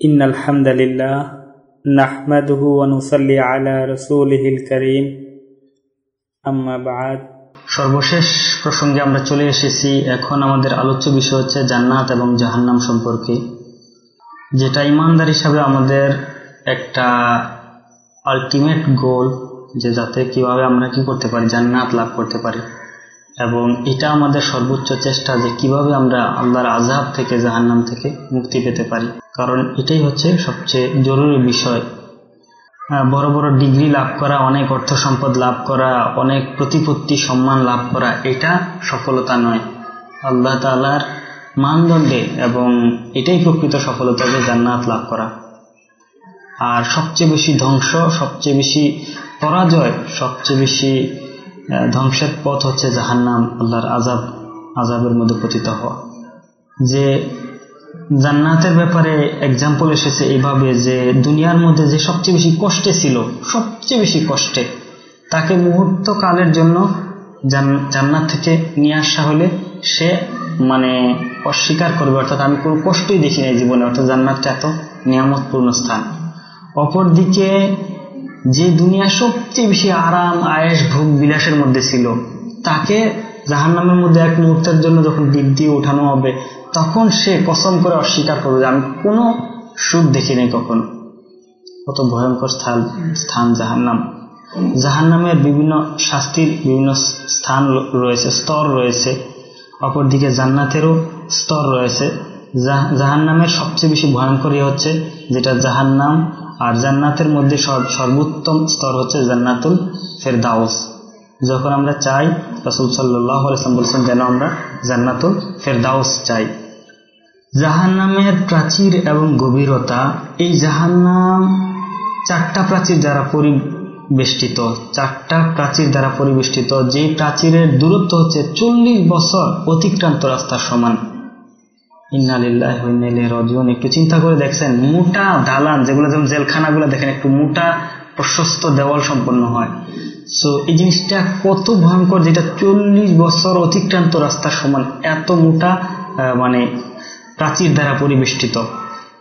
إن الحمد لله نحمده ونصلي على رسوله الكريم أما بعد সর্বশেষ প্রসঙ্গে আমরা চলে এসেছি এখন আমাদের আলোচ্য বিষয় হচ্ছে জান্নাত এবং জাহান্নাম সম্পর্কে যেটা ইমানদার হিসাবে আমাদের একটা আলটিমেট গোল যে যাতে কিভাবে আমরা কি করতে পারি জান্নাত লাভ করতে পারি এবং এটা আমাদের সর্বোচ্চ চেষ্টা যে কীভাবে আমরা আল্লাহর আজাব থেকে, জাহান্নাম থেকে মুক্তি পেতে পারি। কারণ এটাই হচ্ছে সবচেয়ে জরুরি বিষয়। বড় বড় ডিগ্রি লাভ করা, অনেক অর্থ সম্পদ লাভ করা, অনেক প্রতিপত্তি সম্মান লাভ করা, এটা সফলতা নয়। আল্লাহ তালার মানদণ্ডে এবং এটাই প্রকৃত সফলতা যে জান্নাত লাভ করা। আর সবচেয়ে বেশি ধ্বংস, সবচেয়ে বেশি পরাজয়, সবচেয়ে বেশি ধ্বংসের পথ হচ্ছে জাহান্নাম, আল্লাহর আজাব আজাবের মধ্যে পতিত হওয়া। যে জান্নাতের ব্যাপারে এক্সাম্পল এসেছে এইভাবে যে দুনিয়ার মধ্যে যে সবচেয়ে বেশি কষ্টে ছিল, সবচেয়ে বেশি কষ্টে, তাকে মুহূর্ত কালের জন্য জান্নাত থেকে নিয়ে আসা হলে সে মানে অস্বীকার করবে। অর্থাৎ আমি কোনো কষ্টই দেখি নাই জীবনে, অর্থাৎ জান্নাতটা এত নিয়ামতপূর্ণ স্থান। অপরদিকে যে দুনিয়া সবচেয়ে বেশি আরাম আয়েস ভোগ বিলাসের মধ্যে ছিল, তাকে জাহান্নামের মধ্যে এক মুহূর্তের জন্য যখন ডিপ দিয়ে উঠানো হবে, তখন সে কসম করে অস্বীকার করবে যে, আমি কোনো সুখ দেখি নাই কখনো। কত ভয়ঙ্কর স্থান স্থান জাহান্নাম। জাহান্নামের বিভিন্ন শাস্তির বিভিন্ন স্থান রয়েছে, স্তর রয়েছে। অপরদিকে জান্নাতেরও স্তর রয়েছে। জাহান্নামের সবচেয়ে বেশি ভয়ঙ্কর হচ্ছে, যেটা জাহান্নাম আর জান্নাতের মধ্যে সর্বোত্তম স্তর হচ্ছে জান্নাতুল ফেরদাউস। যখন আমরা চাই, রসুল সাল্লাহ বলছেন যেন আমরা জান্নাতুল ফেরদাউস চাই। জাহান্নামের প্রাচীর এবং গভীরতা, এই জাহান্নাম চারটা প্রাচীর দ্বারা পরিবেষ্টিত, চারটা প্রাচীর দ্বারা পরিবেষ্টিত, যেই প্রাচীরের দূরত্ব হচ্ছে চল্লিশ বছর অতিক্রান্ত রাস্তার সমান। একটু চিন্তা করে দেখছেন, মোটা দালান, যেগুলো যেমন জেলখানাগুলো, দেখেন একটু মোটা, প্রশস্ত দেওয়াল সম্পন্ন হয়। সো এই জিনিসটা কত ভয়ঙ্কর, যেটা চল্লিশ বছর অতিক্রান্ত রাস্তার সমান, এত মোটা মানে প্রাচীর দ্বারা পরিবেষ্টিত।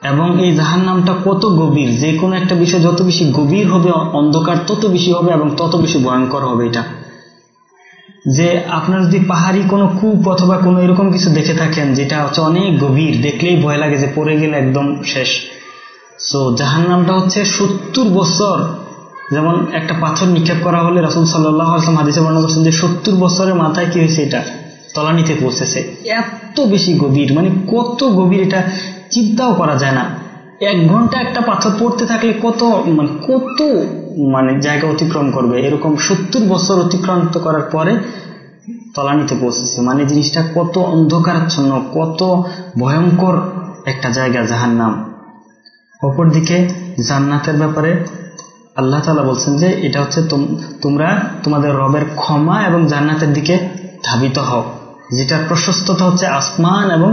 এবং এই জাহান নামটা কত গভীর, যে কোনো একটা বিষয় যত বেশি গভীর হবে, অন্ধকার তত বেশি হবে এবং তত বেশি ভয়ঙ্কর হবে এটা। যে আপনার যদি পাহাড়ি কোনো কূপ অথবা কোনো এরকম কিছু দেখে থাকেন, যেটা হচ্ছে অনেক গভীর, দেখলেই ভয় লাগে যে পড়ে গেলে একদম শেষ। সো জাহান নামটা হচ্ছে সত্তর বছর, যেমন একটা পাথর নিক্ষেপ করা হলে রসুল সাল্লাহ আসলাম হাদিসে বর্ণনা করছেন যে সত্তর বছরের মাথায় কি হয়েছে এটা? তলানিতে পৌঁছেছে। এত বেশি গভীর মানে কত গভীর এটা চিন্তাও করা যায় না। এক ঘণ্টা একটা পাথর পড়তে থাকলে কত মানে কত মানে জায়গা অতিক্রম করবে। এরকম সত্তর বছর অতিক্রান্ত করার পরে তলানিতে পৌঁছেছে। মানে জিনিসটা কত অন্ধকারাচ্ছন্ন, কত ভয়ঙ্কর একটা জায়গা জাহান নাম অপরদিকে জান্নাতের ব্যাপারে আল্লাহ তালা বলছেন যে, এটা হচ্ছে তোমরা তোমাদের রবের ক্ষমা এবং জান্নাতের দিকে ধাবিত হও। যেটার প্রশস্ততা হচ্ছে আসমান এবং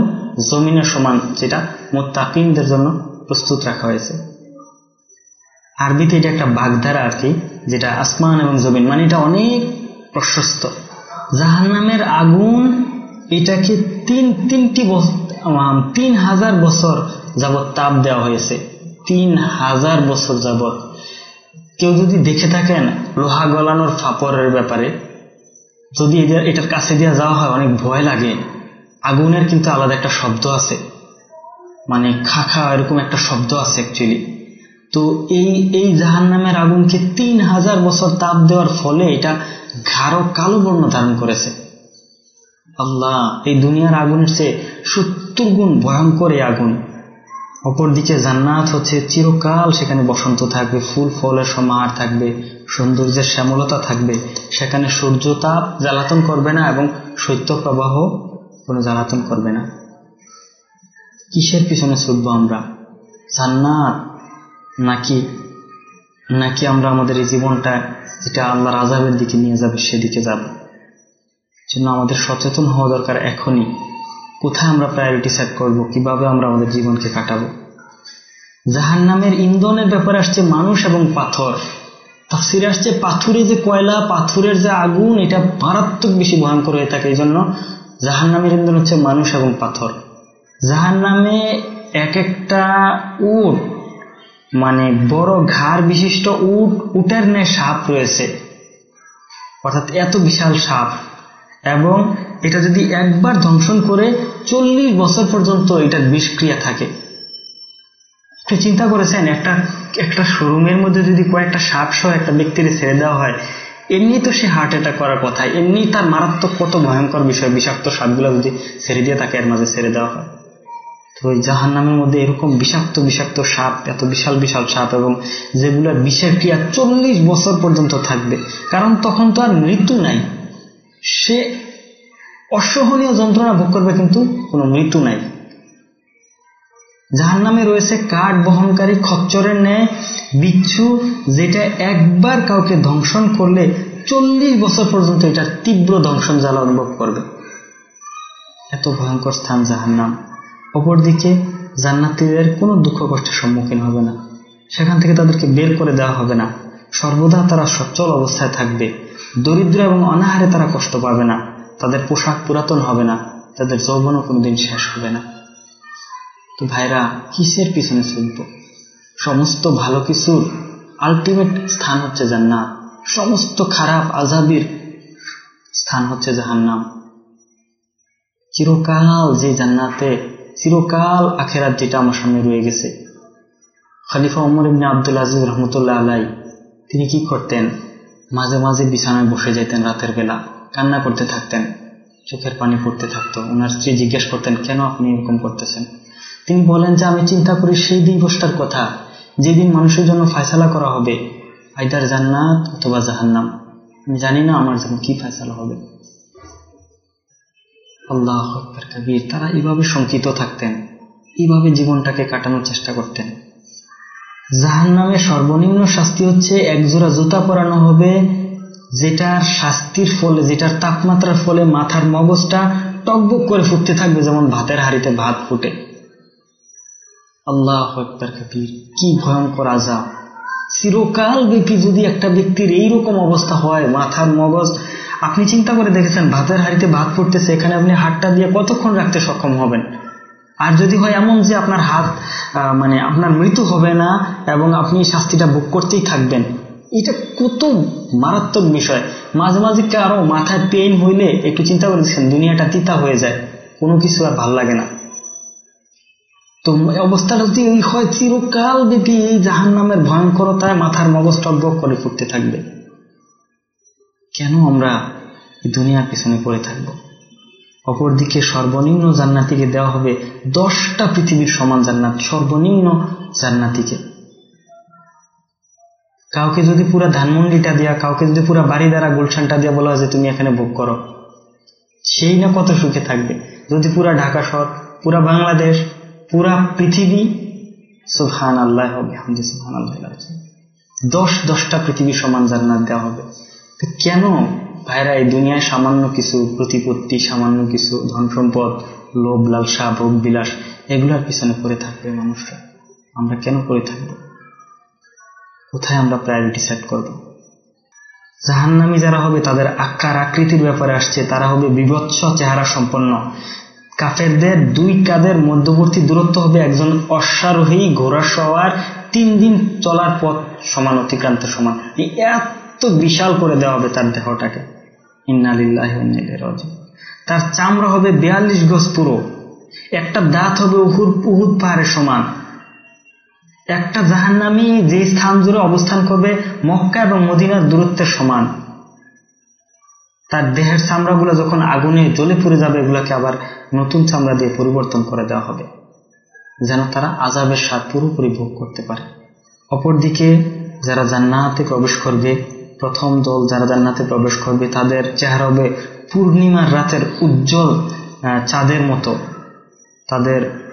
জমিনের সমান, যেটা মোত্তাকিনদের জন্য প্রস্তুত রাখা হয়েছে। আরবিতে এটা একটা বাগধারা আর কি, যেটা আসমান এবং জমিন মানে এটা অনেক প্রশস্ত। জাহান্নামের আগুন এটাকে তিন, তিনটি তিন হাজার বছর যাবৎ তাপ দেওয়া হয়েছে। তিন হাজার বছর যাবৎ। কেউ যদি দেখে থাকেন লোহা গলানোর ফাপড়ের ব্যাপারে, যদি এটার কাছে দিয়ে যাওয়া হয়, অনেক ভয় লাগে। আগুনের কিন্তু আলাদা একটা শব্দ আছে। মানে খা খা এরকম একটা শব্দ আছে অ্যাকচুয়ালি তো এই এই জাহান নামের আগুনকে তিন হাজার বছর তাপ দেওয়ার ফলে এটা ঘাড়ো কালো বর্ণ ধারণ করেছে। আল্লাহ, এই দুনিয়ার আগুনের চেয়ে সত্তর গুণ ভয়ঙ্কর এই আগুন। অপরদিকে জান্নাত হচ্ছে চিরকাল সেখানে বসন্ত থাকবে, ফুল, ফলের সমাহার থাকবে, সৌন্দর্যের শ্যামলতা থাকবে। সেখানে সূর্য তাপ জ্বালাতন করবে না এবং শৈত্য প্রবাহ কোনো জ্বালাতন করবে না। কিসের পিছনে ছুটবো আমরা? জান্নাত নাকি নাকি আমরা আমাদের এই জীবনটা যেটা আল্লাহর আজাবের দিকে নিয়ে যাবে সেদিকে যাব? জন্য আমাদের সচেতন হওয়া দরকার এখনই। কোথায় আমরা প্রায়োরিটি সেট করব? কীভাবে আমরা আমাদের জীবনকে কাটাবো? জাহান নামের ইন্ধনের ব্যাপারে আসছে মানুষ এবং পাথর। তাফসিরে আসছে পাথুরে যে কয়লা, পাথরের যে আগুন, এটা মারাত্মক বেশি ভয়ঙ্কর হয়ে থাকে। এই জন্য জাহান নামের ইন্ধন হচ্ছে মানুষ এবং পাথর। জাহান নামে এক একটা উট মানে বড় ঘাড় বিশিষ্ট উট, উটের ন্যায় সাপ রয়েছে। অর্থাৎ এত বিশাল সাপ। এবং এটা যদি একবার ধ্বংসন করে চল্লিশ বছর পর্যন্ত এটার বিষক্রিয়া থাকে। একটু চিন্তা করেছেন, একটা একটা শোরুমের মধ্যে যদি কয়েকটা সাপ সহ একটা ব্যক্তির ছেড়ে দেওয়া হয়, এমনি তো সে হার্ট অ্যাটাক করার কথা, এমনি তার মারাত্মক কত ভয়ঙ্কর বিষয়, বিষাক্ত সাপগুলো যদি ছেড়ে দিয়ে তাকে এর মাঝে ছেড়ে দেওয়া হয়। তো ওই জাহান নামের মধ্যে এরকম বিষাক্ত বিষাক্ত সাপ, এত বিশাল বিশাল সাপ এবং যেগুলোর বিষের ক্রিয়া চল্লিশ বছর পর্যন্ত থাকবে। কারণ তখন তো আর মৃত্যু নাই। সে অসহনীয় যন্ত্রণা ভোগ করবে কিন্তু কোনো মৃত্যু নাই। যার নামে রয়েছে কাঠ বহনকারী খচ্চরের ন্যায়, বিচ্ছু, যেটা একবার কাউকে ধ্বংসন করলে চল্লিশ বছর পর্যন্ত এটার তীব্র ধ্বংসন জ্বালা অনুভব করবে। এত ভয়ঙ্কর স্থান জাহার নাম অপরদিকে জান্নাতিদের কোনো দুঃখ কষ্টের সম্মুখীন হবে না। সেখান থেকে তাদেরকে বের করে দেওয়া হবে না। সর্বদা তারা সচ্ছল অবস্থায় থাকবে। দরিদ্র এবং অনাহারে তারা কষ্ট পাবে না। তাদের পোশাক পুরাতন হবে না। তাদের যৌবনও কোনোদিন শেষ হবে না। তো ভাইরা, কিসের পিছনে চলব? সমস্ত ভালো কিছুর আলটিমেট স্থান হচ্ছে জান্নাত। সমস্ত খারাপ আজাবির স্থান হচ্ছে জাহান্নাম। চিরকাল যে জান্নাতে চিরকাল আখেরাত যেটা আমার সামনে রয়ে গেছে। খালিফা উমর ইবনে আব্দুল আজিজ রহমতুল্লাহ আলাই তিনি কি করতেন? মাঝে মাঝে বিছানায় বসে যেতেন রাতের বেলা, কান্না করতে থাকতেন, চোখের পানি পড়তে থাকতো। ওনার স্ত্রী জিজ্ঞেস করতেন, কেন আপনি এরকম করতেছেন? তিনি বলেন যে, আমি চিন্তা করি সেই দিবসটার কথা। যেদিন মানুষের জন্য ফায়সালা করা হবে, আইদার জান্নাত অথবা জাহান্নাম। আমি জানি না আমার জন্য কি ফায়সালা হবে। আল্লাহ আকবর কবির। তারা এইভাবে শঙ্কিত থাকতেন এইভাবে জীবনটাকে কাটানোর চেষ্টা করতেন। জাহান নামে সর্বনিম্ন শাস্তি হচ্ছে একজোড়া জুতা পরানো হবে, যেটার শাস্তির ফলে, যেটার তাপমাত্রার ফলে মাথার মগজটা টকবক করে ফুটতে থাকবে, যেমন ভাতের হাড়িতে ভাত ফুটে। আল্লাহ আকবর কবির, কি ভয়ঙ্কর আজাব চিরকাল ব্যাপী যদি একটা ব্যক্তির এইরকম অবস্থা হয়, মাথার মগজ আপনি চিন্তা করে দেখেছেন, ভাতের হাড়িতে ভাত ফুটতেছে, এখানে আপনি হাতটা দিয়ে কতক্ষণ রাখতে সক্ষম হবেন? আর যদি হয় এমন যে আপনার হাত মানে আপনার মৃত্যু হবে না এবং আপনি শাস্তিটা ভোগ করতেই থাকবেন, এটা কত মারাত্মক বিষয়। মাঝে মাঝে কারও মাথায় পেইন হইলে একটু চিন্তা করে দেখছেন দুনিয়াটা তিতা হয়ে যায়, কোনো কিছু আর ভালো লাগে না। তো অবস্থাটা যদি ওই হয়, চিরকাল ব্যাপী এই জাহান নামের ভয়ঙ্করতায় মাথার মগজ করে ফুটতে থাকবে। কেন আমরা দুনিয়ার পিছনে পড়ে থাকব? অপরদিকে সর্বনিম্ন জান্নাতিকে দেওয়া হবে দশটা পৃথিবীর সমান জান্নাত, সর্বনিম্ন জান্নাতিকে। কাউকে যদি পুরা ধানমন্ডিটা দেওয়া কাউকে যদি পুরা বাড়ি দ্বারা গুলশানটা দিয়ে বলা যে তুমি এখানে ভোগ করো, সেই না কত সুখে থাকবে? যদি পুরা ঢাকা শহর, পুরা বাংলাদেশ, পুরা পৃথিবী সুহান আল্লাহ হবে হামদি সুহান আল্লাহ দশ দশটা পৃথিবী সমান জান্নাত দেওয়া হবে। কেন ভাইরা এই দুনিয়ায় সামান্য কিছু প্রতিপত্তি, সামান্য কিছু ধন সম্পদ লোভ, লালসা ভোগ বিলাস এগুলার পিছনে পড়ে থাকবে মানুষরা? আমরা কেন পড়ে থাকব? কোথায় আমরা প্রায়োরিটি সেট করব? জাহান্নামি যারা হবে, তাদের আকার আকৃতির ব্যাপারে আসছে, তারা হবে বিভৎস চেহারা সম্পন্ন। কাফেরদের দুই কাদের মধ্যবর্তী দূরত্ব হবে একজন অশ্বারোহী, ঘোড়া সওয়ার, তিন দিন চলার পথ সমান, অতিক্রান্ত সমান। এত বিশাল করে দেওয়া হবে তার দেহটাকে। ইন্নালিল্লাহ তার চামড়া হবে বিয়াল্লিশ গজ পুরো। একটা দাঁত হবে উহুর উহুদ পাহাড়ের সমান। একটা জাহান্নামি যে স্থান জুড়ে অবস্থান করবে মক্কা এবং মদিনার দূরত্বের সমান। তার দেহের চামড়াগুলো যখন আগুনে জ্বলে পড়ে যাবে, এগুলোকে আবার নতুন চামড়া দিয়ে পরিবর্তন করে দেওয়া হবে। যেন তারা আজাবের স্বাদ পুরোপুরি ভোগ করতে পারে। অপরদিকে যারা জান্নাতে প্রবেশ করবে প্রথম দল যারা জান্নাতে প্রবেশ করবে, তাদের চেহারা হবে পূর্ণিমার রাতের উজ্জ্বল চাঁদের মতো। তাদের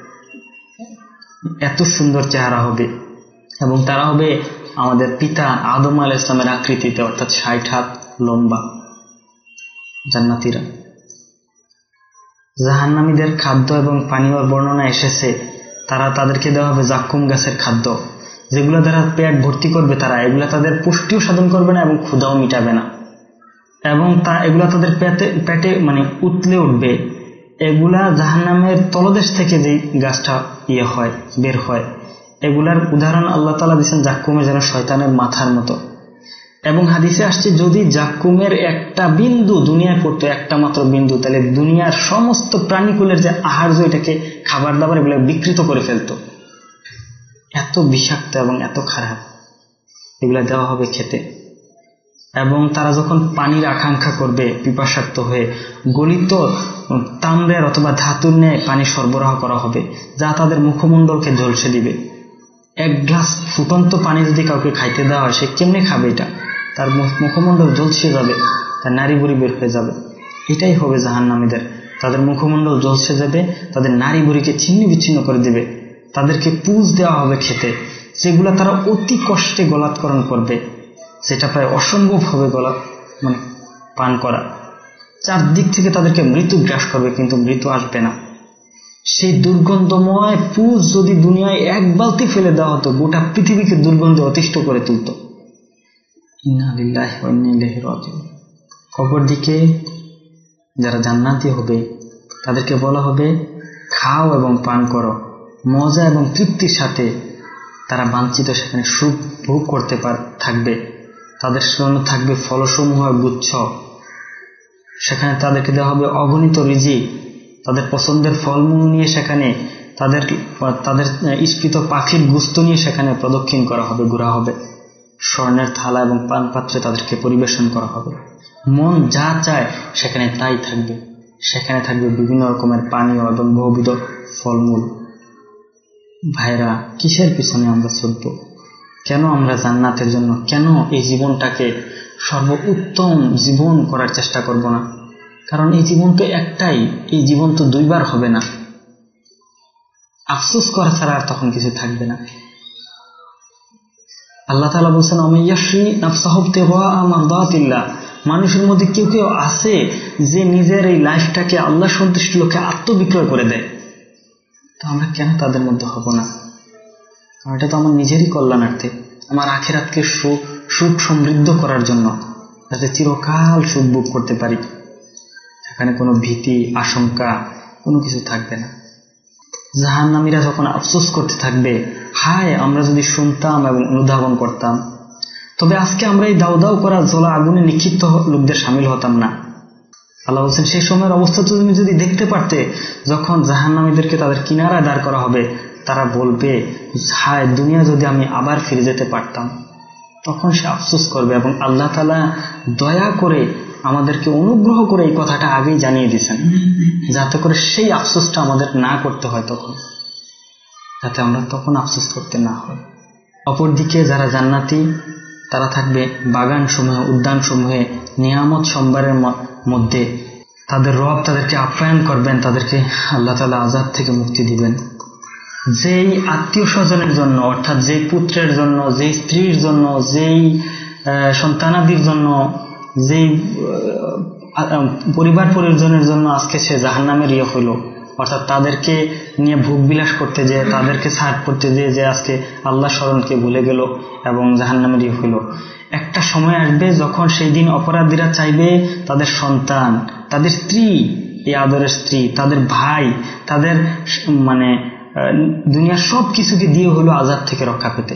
এত সুন্দর চেহারা হবে। এবং তারা হবে আমাদের পিতা আদম আল ইসলামের আকৃতিতে, অর্থাৎ ষাট হাত লম্বা জান্নাতিরা। জাহান্নামীদের খাদ্য এবং পানীয় বর্ণনা এসেছে। তারা তাদেরকে দেওয়া হবে জাক্কুম গাছের খাদ্য। যেগুলো দ্বারা পেট ভর্তি করবে তারা, এগুলো তাদের পুষ্টিও সাধন করবে না এবং ক্ষুধাও মিটাবে না। এবং তা, এগুলো তাদের পেটে পেটে মানে উতলে উঠবে। এগুলা জাহান্নামের তলদেশ থেকে যে গাছটা ইয়ে হয়, বের হয়, এগুলার উদাহরণ আল্লাহ তালা দিচ্ছেন জাক্কুমে যেন শয়তানের মাথার মতো। এবং হাদিসে আসছে, যদি জাক্কুমের একটা বিন্দু দুনিয়ায় পড়তো, একটা মাত্র বিন্দু, তাহলে দুনিয়ার সমস্ত প্রাণীকুলের যে আহার্য এটাকে খাবার দাবার এগুলো বিকৃত করে ফেলতো। এত বিষাক্ত এবং এত খারাপ। এগুলা দেওয়া হবে খেতে। এবং তারা যখন পানির আকাঙ্ক্ষা করবে পিপাসাক্ত হয়ে, গলিত তাম্রের অথবা ধাতুর ন্যায় পানি সরবরাহ করা হবে, যা তাদের মুখমণ্ডলকে ঝলসে দিবে। এক গ্লাস ফুটন্ত পানি যদি কাউকে খাইতে দেওয়া হয়, সে কেমনে খাবে এটা? তার মুখমণ্ডল ঝলসে যাবে, তার নারী বুড়ি বের হয়ে যাবে। এটাই হবে জাহান্নামীদের। তাদের মুখমণ্ডল ঝলসে যাবে, তাদের নারী বুড়িকে ছিন্ন বিচ্ছিন্ন করে দেবে। তাদেরকে পুজ দেওয়া হবে খেতে, যেগুলো তারা অতি কষ্টে গলাৎকরণ করবে। সেটা প্রায় অসম্ভব হবে গলা মানে পান করা। চারদিক থেকে তাদেরকে মৃত্যু গ্রাস করবে, কিন্তু মৃত্যু আসবে না। সেই দুর্গন্ধময় পুজ যদি দুনিয়ায় এক বালতি ফেলে দেওয়া হতো, গোটা পৃথিবীকে দুর্গন্ধে অতিষ্ঠ করে তুলত। কবর দিকে যারা জান্নাতি হবে, তাদেরকে বলা হবে, খাও এবং পান করো। মজা এবং তৃপ্তির সাথে তারা বাঞ্ছিত সেখানে সুখ ভোগ করতে পার, থাকবে। তাদের জন্য থাকবে ফলসমূহ গুচ্ছ। সেখানে তাদেরকে দেওয়া হবে অগণিত রিজি। তাদের পছন্দের ফলমূল নিয়ে সেখানে তাদের তাদের ইস্কৃত পাখির গুস্ত নিয়ে সেখানে প্রদক্ষিণ করা হবে, ঘোরা হবে। স্বর্ণের থালা এবং পান পাত্রে তাদেরকে পরিবেশন করা হবে। মন যা চায় সেখানে তাই থাকবে। সেখানে থাকবে বিভিন্ন রকমের পানীয় এবং বহুবিধ ফলমূল। ভাইরা, কিসের পিছনে আমরা ছুটব? কেন আমরা জান্নাতের জন্য, কেন এই জীবনটাকে সর্ব উত্তম জীবন করার চেষ্টা করব না? কারণ এই জীবন তো একটাই, এই জীবন তো দুইবার হবে না। আফসোস করা ছাড়া আর তখন কিছু থাকবে না। আল্লাহ তালা বলছেন অমাইয়াশ্রী নাফসাহবতে আমাদাতিল্লাহ মানুষের মধ্যে কেউ কেউ আছে যে নিজের এই লাইফটাকে আল্লাহ সন্তুষ্ট লোকে আত্মবিক্রয় করে দেয়। তো আমরা কেন তাদের মধ্যে হব না? এটা তো আমার নিজেরই কল্যাণার্থে, আমার আখেরাতকে সুখ সুখ সমৃদ্ধ করার জন্য, যাতে চিরকাল সুখ ভোগ করতে পারি। সেখানে কোনো ভীতি, আশঙ্কা, কোনো কিছু থাকবে না। জাহান্নামীরা যখন আফসোস করতে থাকবে, হায়, আমরা যদি শুনতাম এবং অনুধাবন করতাম, তবে আজকে আমরা এই দাও করা জলা আগুনে নিক্ষিপ্ত লোকদের সামিল হতাম না। আল্লাহ হোসেন সেই সময়ের অবস্থা তো তুমি যদি দেখতে পারতে, যখন জাহান্নামীদেরকে তাদের কিনারায় দাঁড় করা হবে, তারা বলবে, হায়, দুনিয়া যদি আমি আবার ফিরে যেতে পারতাম। তখন সে আফসোস করবে এবং আল্লাহ তালা দয়া করে আমাদেরকে অনুগ্রহ করে এই কথাটা আগেই জানিয়ে দিয়েছেন, যাতে করে সেই আফসোসটা আমাদের না করতে হয় তখন, যাতে আমরা তখন আফসোস করতে না হয়। অপরদিকে যারা জান্নাতি, তারা থাকবে বাগান সমূহে উদ্যান সমূহে নিয়ামত সোমবারের মধ্যে তাদের রব তাদেরকে আপ্যায়ন করবেন, তাদেরকে আল্লাহ তালা আজাদ থেকে মুক্তি দিবেন। যেই আত্মীয় স্বজনের জন্য, অর্থাৎ যেই পুত্রের জন্য, যেই স্ত্রীর জন্য, যেই সন্তানাদির জন্য, যেই পরিবার পরিজনের জন্য আজকে সে জাহান্নামের ইয়ে হইল, অর্থাৎ তাদেরকে নিয়ে ভোগ বিলাস করতে যে তাদেরকে সাহায্য করতে যে যে আজকে আল্লাহ স্মরণকে ভুলে গেল এবং জাহান্নামের ইয়ে হইল। একটা সময় আসবে যখন সেই দিন অপরাধীরা চাইবে তাদের সন্তান, তাদের স্ত্রী, এই আদরের স্ত্রী, তাদের ভাই, তাদের মানে দুনিয়ার সব কিছুকে দিয়ে হলো আজাদ থেকে রক্ষা পেতে।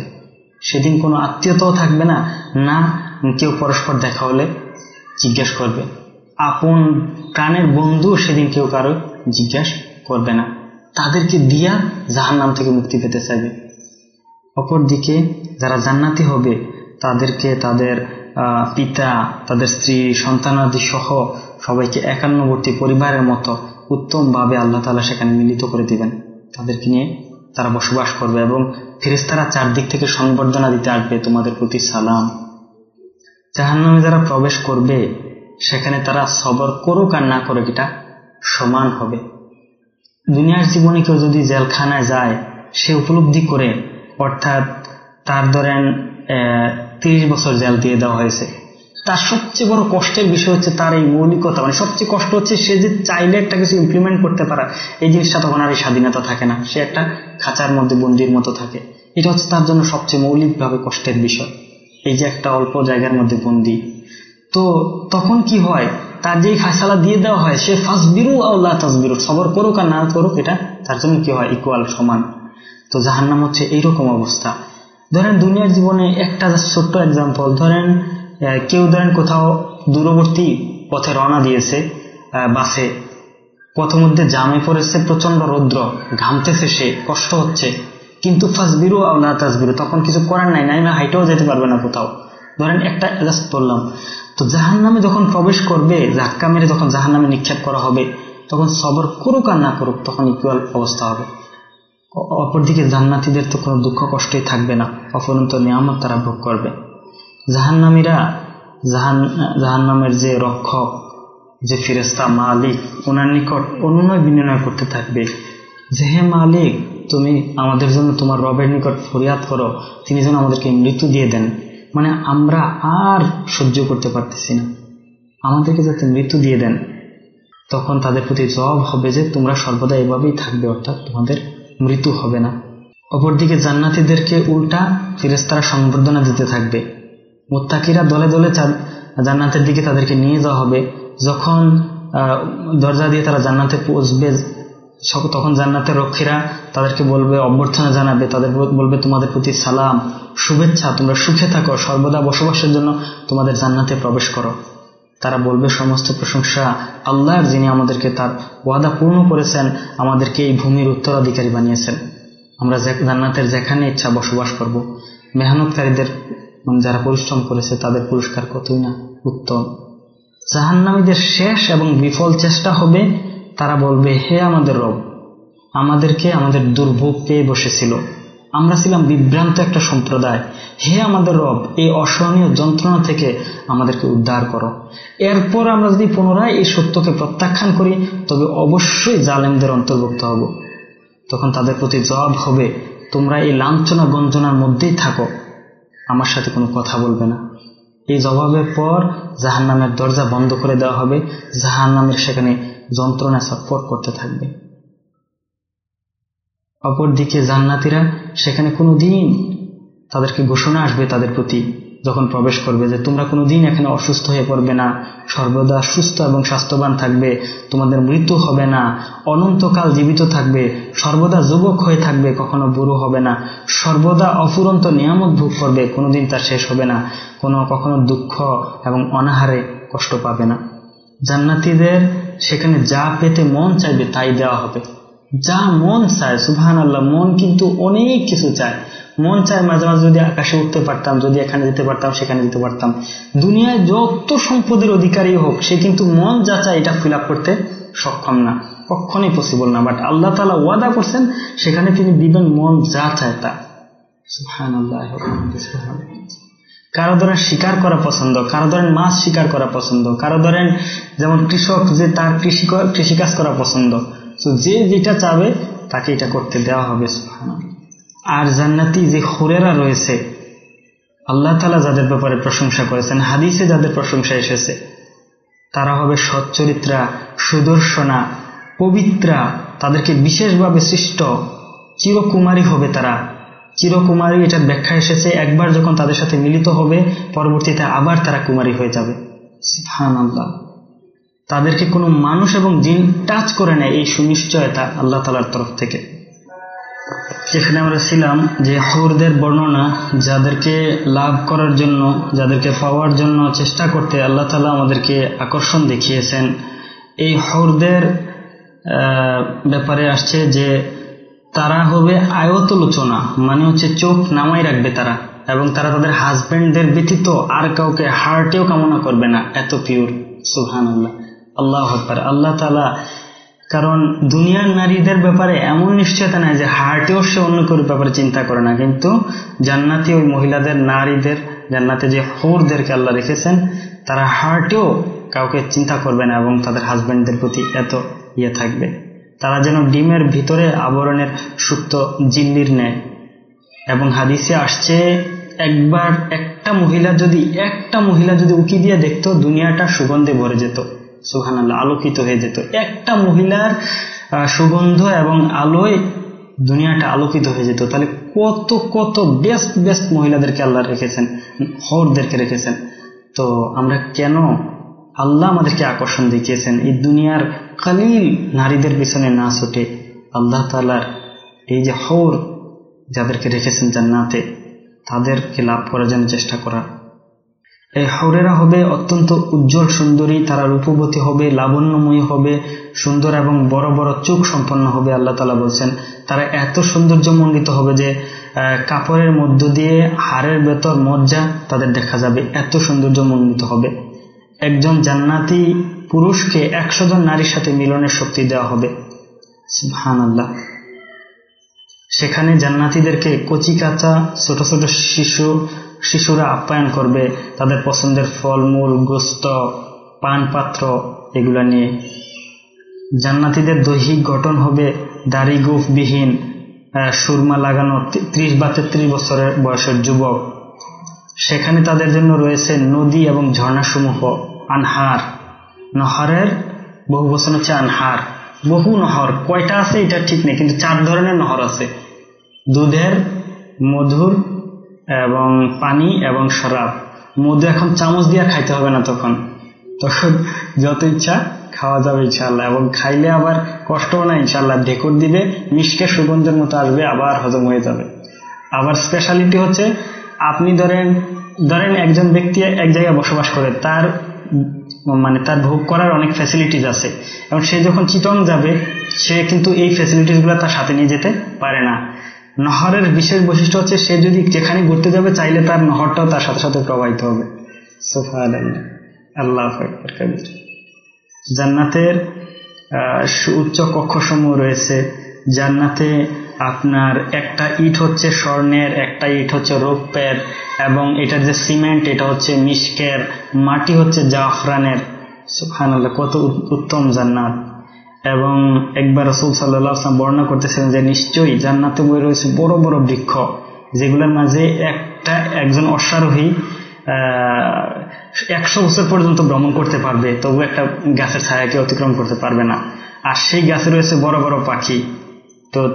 সেদিন কোনো আত্মীয়তাও থাকবে না না কেউ পরস্পর দেখা হলে জিজ্ঞেস করবে। আপন প্রাণের বন্ধু সেদিন কেউ কারও জিজ্ঞাস করবে না। তাদেরকে দিয়া জাহান নাম থেকে মুক্তি পেতে চাইবে। অপরদিকে যারা জান্নাতি হবে তাদেরকে তাদের পিতা, তাদের স্ত্রী সন্তানাদি সহ সবাইকে একান্নবর্তী পরিবারের মতো উত্তমভাবে আল্লাহ তালা সেখানে মিলিত করে দিবেন। তাদেরকে নিয়ে তারা বসবাস করবে এবং ফেরেস্তারা চারদিক থেকে সংবর্ধনা দিতে আসবে তোমাদের প্রতি সালাম। জাহান্নামে যারা প্রবেশ করবে, সেখানে তারা সবর করুক আর না করুক, এটা সমান হবে। দুনিয়ার জীবনে কেউ যদি জেলখানায় যায়, সে উপলব্ধি করে, অর্থাৎ তার ধরেন তিরিশ বছর জেল দিয়ে দেওয়া হয়েছে। তার সবচেয়ে বড় কষ্টের বিষয় হচ্ছে তার এই মৌলিকতা। মানে সবচেয়ে কষ্ট হচ্ছে সে যে চাইলে একটা কিছু ইমপ্লিমেন্ট করতে পারা, এই জিনিসটা তখন আর এই স্বাধীনতা থাকে না। সে একটা খাঁচার মধ্যে, বন্দির মতো থাকে। এটা হচ্ছে তার জন্য সবচেয়ে মৌলিকভাবে কষ্টের বিষয়। এই যে একটা অল্প জায়গার মধ্যে বন্দি। তো তখন কি হয়? তার যেই ফায়সালা দিয়ে দেওয়া হয়, সে ফাসবিরু আল্লাহ তাসবিরু, সবর করুক আর না করুক, এটা তার জন্য কি হয়? ইকুয়াল সমান। তো জাহান্নাম হচ্ছে এইরকম অবস্থা। ধরেন দুনিয়ার জীবনে একটা ছোট্ট এক্সাম্পল ধরেন কেউ ধরেন কোথাও দূরবর্তী পথে রওনা দিয়েছে বাসে। পথমধ্যে জামে পড়েছে প্রচণ্ড রৌদ্র, ঘামতেছে সে, কষ্ট হচ্ছে। কিন্তু ফাসবিরু না তাসবিরু, তখন কিছু করার নাই নাই না, হাইটেও যেতে পারবে না কোথাও। ধরেন একটা জাস্ট বললাম, তো জাহান নামে যখন প্রবেশ করবে, ধাক্কা মেরে যখন জাহান নামে নিক্ষেপ করা হবে, তখন সবর করুক আর না করুক, তখন ইকুয়াল অবস্থা হবে। অপরদিকে জান্নাতিদের তো কোনো দুঃখ কষ্টই থাকবে না অপরন্ত নিয়ামত তারা ভোগ করবে। জাহান্নামীরা জাহান, জাহান্নামের যে রক্ষক, যে ফিরেস্তা মালিক ওনার নিকট অনুনয় বিনিময় করতে থাকবে। যে হে মালিক, তুমি আমাদের জন্য তোমার রবের নিকট ফরিয়াদ করো, তিনি যেন আমাদেরকে মৃত্যু দিয়ে দেন। মানে আমরা আর সহ্য করতে পারতেছি না। আমাদেরকে যাতে মৃত্যু দিয়ে দেন। তখন তাদের প্রতি জবাব হবে যে, তোমরা সর্বদা এভাবেই থাকবে, অর্থাৎ তোমাদের মৃত্যু হবে না। অপরদিকে জান্নাতিদেরকে উল্টা ফিরেস্তারা সংবর্ধনা দিতে থাকবে। মোত্তাকিরা দলে দলে জান্নাতের দিকে তাদেরকে নিয়ে যাওয়া হবে। যখন দরজা দিয়ে তারা জান্নাতে পৌঁছবে তখন জান্নাতের রক্ষীরা তাদেরকে বলবে, অভ্যর্থনা জানাবে, তাদের বলবে, তোমাদের প্রতি সালাম, শুভেচ্ছা, তোমরা সুখে থাকো, সর্বদা বসবাসের জন্য তোমাদের জান্নাতে প্রবেশ করো। তারা বলবে, সমস্ত প্রশংসা আল্লাহর, যিনি আমাদেরকে তার ওয়াদা পূর্ণ করেছেন, আমাদেরকে এই ভূমির উত্তরাধিকারী বানিয়েছেন। আমরা জান্নাতের যেখানে ইচ্ছা বসবাস করব। মেহনতকারীদের মানে যারা পরিশ্রম করেছে, তাদের পুরস্কার কতই না উত্তম। জাহান্নামীদের শেষ এবং বিফল চেষ্টা হবে, তারা বলবে, হে আমাদের রব, আমাদেরকে আমাদের দুর্ভোগ পেয়ে বসেছিল। আমরা ছিলাম বিভ্রান্ত একটা সম্প্রদায়। হে আমাদের রব, এই অসহনীয় যন্ত্রণা থেকে আমাদেরকে উদ্ধার করো। এরপর আমরা যদি পুনরায় এই সত্যকে প্রত্যাখ্যান করি, তবে অবশ্যই জালেমদের অন্তর্ভুক্ত হব। তখন তাদের প্রতি জবাব হবে, তোমরা এই লাঞ্ছনা গঞ্জনার মধ্যেই থাকো। আমার সাথে কোনো কথা বলবে না। এই জবাবের পর জাহান নামের দরজা বন্ধ করে দেওয়া হবে। জাহান নামের সেখানে যন্ত্রণা সফর করতে থাকবে। অপরদিকে জান্নাতিরা সেখানে কোনো দিন তাদেরকে ঘোষণা আসবে তাদের প্রতি, যখন প্রবেশ করবে যে তোমরা কোনো দিন এখানে অসুস্থ হয়ে পড়বে না, সর্বদা সুস্থ এবং স্বাস্থ্যবান থাকবে, তোমাদের মৃত্যু হবে না, অনন্তকাল জীবিত থাকবে, সর্বদা যুবক হয়ে থাকবে, কখনো বুড়ো হবে না, সর্বদা অফুরন্ত নিয়ামত ভোগ করবে, কোনোদিন তার শেষ হবে না, কোনো কখনো দুঃখ এবং অনাহারে কষ্ট পাবে না। জান্নাতিদের সেখানে যা পেতে মন চাইবে তাই দেওয়া হবে। যা মন চায় সুহান আল্লাহ মন কিন্তু অনেক কিছু চায়। মন চায় মাঝে মাঝে যদি আকাশে উঠতে পারতাম, যদি এখানে যেতে পারতাম, সেখানে যেতে পারতাম। দুনিয়ায় যত সম্পদের অধিকারী হোক, সে কিন্তু মন যা চায় এটা ফিল করতে সক্ষম না। কখনই পসিবল না বাট আল্লাহ তালা ওয়াদা করছেন, সেখানে তিনি দিবেন মন যা চায় তা। কারও ধরেন শিকার করা পছন্দ, কারও ধরেন মাছ শিকার করা পছন্দ, কারও ধরেন যেমন কৃষক যে তার কৃষি কৃষিকাজ করা পছন্দ তো যে যেটা চাবে, তাকে এটা করতে দেওয়া হবে আর জান্নাতি যে হুরেরা রয়েছে, আল্লাহ তালা যাদের ব্যাপারে প্রশংসা করেছেন, হাদিসে যাদের প্রশংসা এসেছে, তারা হবে সচ্চরিত্রা, সুদর্শনা, পবিত্রা, তাদেরকে বিশেষভাবে সৃষ্ট, চিরকুমারী হবে তারা। চিরকুমারী এটার ব্যাখ্যা এসেছে, একবার যখন তাদের সাথে মিলিত হবে, পরবর্তীতে আবার তারা কুমারী হয়ে যাবে। হান আল্লাহ তাদেরকে কোনো মানুষ এবং জিন টাচ করে নেয় এই সুনিশ্চয়তা আল্লাহ তালার তরফ থেকে। যেখানে আমরা ছিলাম যে হৌরদের বর্ণনা, যাদেরকে লাভ করার জন্য, যাদেরকে পাওয়ার জন্য চেষ্টা করতে আল্লাহ তালা আমাদেরকে আকর্ষণ দেখিয়েছেন। এই হৌরদের ব্যাপারে আসছে যে তারা হবে আয়তলোচনা মানে হচ্ছে চোখ নামাই রাখবে তারা, এবং তারা তাদের হাজব্যান্ডদের ব্যতীত আর কাউকে হার্টেও কামনা করবে না, এত পিওর সুহান আল্লাহ আল্লাহ হকবার আল্লাহ তালা কারণ দুনিয়ার নারীদের ব্যাপারে এমন নিশ্চয়তা নাই যে হার্টেও সে অন্য কারোর ব্যাপারে চিন্তা করে না। কিন্তু জান্নাতি ওই মহিলাদের, নারীদের, জান্নাতে যে হৌরদেরকে আল্লাহ রেখেছেন, তারা হার্টেও কাউকে চিন্তা করবে না এবং তাদের হাজব্যান্ডদের প্রতি এত ইয়ে থাকবে। তারা যেন ডিমের ভিতরে আবরণের সুপ্ত জিল্লির নেয় এবং হাদিসে আসছে, একবার একটা মহিলা যদি, একটা মহিলা যদি উকি দিয়ে দেখতো, দুনিয়াটা সুগন্ধে ভরে যেত। সুহান আল্লাহ আলোকিত হয়ে যেত। একটা মহিলার সুগন্ধ এবং আলোয় দুনিয়াটা আলোকিত হয়ে যেত। তাহলে কত কত বেস্ট বেস্ট মহিলাদেরকে আল্লাহ রেখেছেন হরদেরকে রেখেছেন। তো আমরা কেন আল্লাহ আমাদেরকে আকর্ষণ দেখিয়েছেন? এই দুনিয়ার কালিল নারীদের পিছনে না ছুটে আল্লাহ তালার এই যে হৌর যাদেরকে রেখেছেন জান্নাতে, তাদেরকে লাভ করার জন্য চেষ্টা করা এই হরেরা হবে অত্যন্ত উজ্জ্বল সুন্দরী, তারা রূপবতী হবে, লাবণ্যময়ী হবে, সুন্দর এবং বড় বড় চোখ সম্পন্ন হবে, আল্লাহ তালা বলছেন। তারা এত সৌন্দর্যমণ্ডিত হবে যে কাপড়ের মধ্য দিয়ে হাড়ের ভেতর মজ্জা তাদের দেখা যাবে, এত সৌন্দর্যমণ্ডিত হবে। একজন জান্নাতি পুরুষকে একশো জন নারীর সাথে মিলনের শক্তি দেওয়া হবে। হান আল্লাহ সেখানে জান্নাতিদেরকে কচি কাঁচা, ছোট ছোট শিশু শিশুরা আপ্যায়ন করবে তাদের পছন্দের ফলমূল গোস্ত, পানপাত্র এগুলো নিয়ে। জান্নাতিদের দৈহিক গঠন হবে দাড়ি গোফবিহীন সুরমা লাগানো ত্রিশ বা তেত্রিশ বছরের বয়সের যুবক। সেখানে তাদের জন্য রয়েছে নদী এবং ঝর্ণাসমূহ, আনহার। নহরের, বহু বছর হচ্ছে আনহার। বহু নহর, কয়টা আছে এটা ঠিক নেই, কিন্তু চার ধরনের নহর আছে। দুধের, মধুর এবং পানি এবং শরাব। মধু এখন চামচ দিয়ে খাইতে হবে না তখন। তখন যত ইচ্ছা খাওয়া যাবে ইনশাল্লাহ এবং খাইলে আবার কষ্টও না ইনশাল্লাহ ঢেকুর দিবে মিশকে সুগন্ধের মতো আসবে, আবার হজম হয়ে যাবে। আবার স্পেশালিটি হচ্ছে, আপনি ধরেন ধরেন একজন ব্যক্তি এক জায়গায় বসবাস করে, তার মানে তার ভোগ করার অনেক ফ্যাসিলিটিস আছে। এবং সে যখন চিটং যাবে, সে কিন্তু এই ফ্যাসিলিটিসগুলো তার সাথে নিয়ে যেতে পারে না। নহরের বিশেষ বৈশিষ্ট্য হচ্ছে সে যদি যেখানে ঘুরতে যাবে, চাইলে তার নহরটাও তার সাথে সাথে প্রবাহিত হবে। আল্লাহ জান্নাতের উচ্চ কক্ষসমূহ রয়েছে। জান্নাতে আপনার একটা ইট হচ্ছে স্বর্ণের, একটা ইট হচ্ছে রৌপ্যের, এবং এটার যে সিমেন্ট, এটা হচ্ছে মিশকের, মাটি হচ্ছে জাফরানের। সুফানাল্লাহ কত উত্তম জান্নাত। এবং একবার রসুল সাল্লাহ বর্ণনা করতেছিলেন যে নিশ্চয়ই জান্নাতে বই রয়েছে বড় বড় বৃক্ষ, যেগুলোর মাঝে একটা একজন অশ্বারোহী একশো বছর পর্যন্ত ভ্রমণ করতে পারবে, তবু একটা গাছের ছায়াকে অতিক্রম করতে পারবে না। আর সেই গাছে রয়েছে বড় বড় পাখি। তো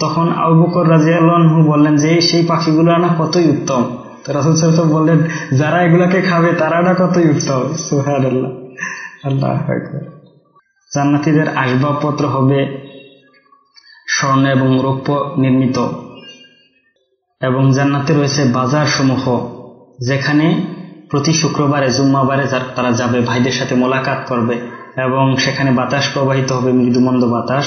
তখন আবুকর রাজিয়ালহু বললেন যে, সেই পাখিগুলো না কতই উত্তম? তো রাসুল সাহেব বললেন, যারা এগুলাকে খাবে তারা না কতই উত্তম? সুহার আল্লাহ আল্লাহ জান্নাতিদের আসবাবপত্র হবে স্বর্ণ এবং রৌপ্য নির্মিত। এবং জান্নাতে রয়েছে বাজার সমূহ যেখানে প্রতি শুক্রবারে, জুম্মাবারে তারা যাবে, ভাইদের সাথে মোলাকাত করবে এবং সেখানে বাতাস প্রবাহিত হবে, মৃদুমন্দ বাতাস।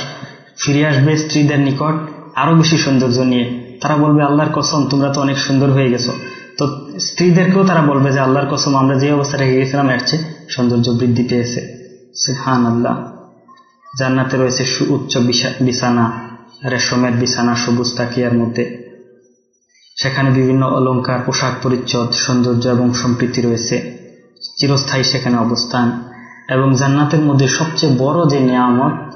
ফিরে আসবে স্ত্রীদের নিকট আরও বেশি সৌন্দর্য নিয়ে। তারা বলবে, আল্লাহর কসম, তোমরা তো অনেক সুন্দর হয়ে গেছো। তো স্ত্রীদেরকেও তারা বলবে যে, আল্লাহর কসম, আমরা যে অবস্থা রেখে গেছিলাম এর চেয়ে সৌন্দর্য বৃদ্ধি পেয়েছে। হান আল্লাহ জান্নাতে রয়েছে উচ্চ বিছানা, রেশমের বিছানা, সবুজ তাকিয়ার মধ্যে। সেখানে বিভিন্ন অলঙ্কার পোশাক পরিচ্ছদ, সৌন্দর্য এবং সম্প্রীতি রয়েছে। চিরস্থায়ী সেখানে অবস্থান। এবং জান্নাতের মধ্যে সবচেয়ে বড় যে নিয়ামত,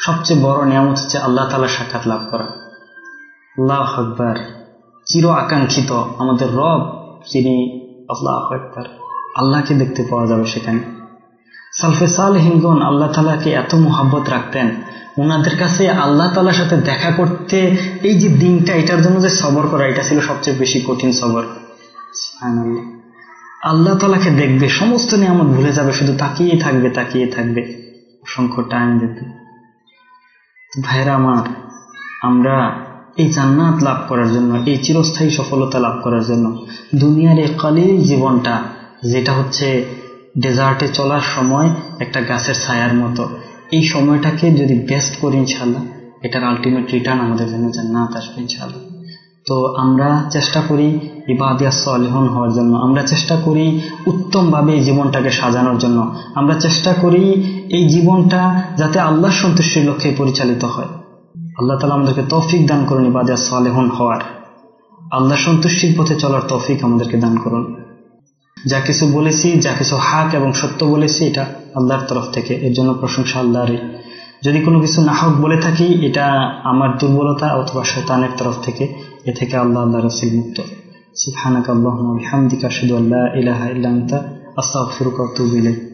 সবচেয়ে বড় নিয়ামত হচ্ছে আল্লাহ তালা সাক্ষাৎ লাভ করা। আল্লাহ আকবর। চির আকাঙ্ক্ষিত আমাদের রব, যিনি আল্লাহ আকবর, আল্লাহকে দেখতে পাওয়া যাবে সেখানে। সালফে সাল হিন্দন আল্লাহ তালাকে এত মোহাব্বত রাখতেন। ওনাদের কাছে আল্লাহ তালার সাথে দেখা করতে এই যে দিনটা, এটার জন্য যে সবর করা, এটা ছিল সবচেয়ে বেশি কঠিন সবর। আল্লাহ তালাকে দেখবে, সমস্ত নিয়ামত ভুলে যাবে, শুধু তাকিয়ে থাকবে তাকিয়ে থাকবে অসংখ্য টাইম যেতে ভাইরা আমার, আমরা এই জান্নাত লাভ করার জন্য, এই চিরস্থায়ী সফলতা লাভ করার জন্য, দুনিয়ার এই কালিল জীবনটা, যেটা হচ্ছে ডেজার্টে চলার সময় একটা গাছের ছায়ার মতো। এই সময়টাকে যদি বেস্ট করি ইনশাল্লাহ এটার আলটিমেট রিটার্ন আমাদের জন্য জান্নাত আসবে ইনশাল্লাহ তো আমরা চেষ্টা করি ইবাদিয়া সলেহন হওয়ার জন্য। আমরা চেষ্টা করি উত্তমভাবে এই জীবনটাকে সাজানোর জন্য। আমরা চেষ্টা করি এই জীবনটা যাতে আল্লাহ সন্তুষ্টির লক্ষ্যে পরিচালিত হয়। আল্লাহ তালা আমাদেরকে তৌফিক দান করুন ইবাদিয়া সলেহন হওয়ার। আল্লাহ সন্তুষ্টির পথে চলার তৌফিক আমাদেরকে দান করুন। যা কিছু বলেছি, যা কিছু হাক এবং সত্য বলেছি, এটা আল্লাহর তরফ থেকে। এর জন্য প্রশংসা আল্লাহরই। যদি কোনো কিছু না হক বলে থাকি, এটা আমার দুর্বলতা অথবা শৈতানের তরফ থেকে। এ থেকে আল্লাহ আল্লাহ রসিল মুক্ত। সুবহানাক আল্লাহ হামদিকা শুধু আল্লাহ ইলাহা ইল্লাহ আস্তা আস্তাগফিরুকা ওয়া আতুবু ইলাইক।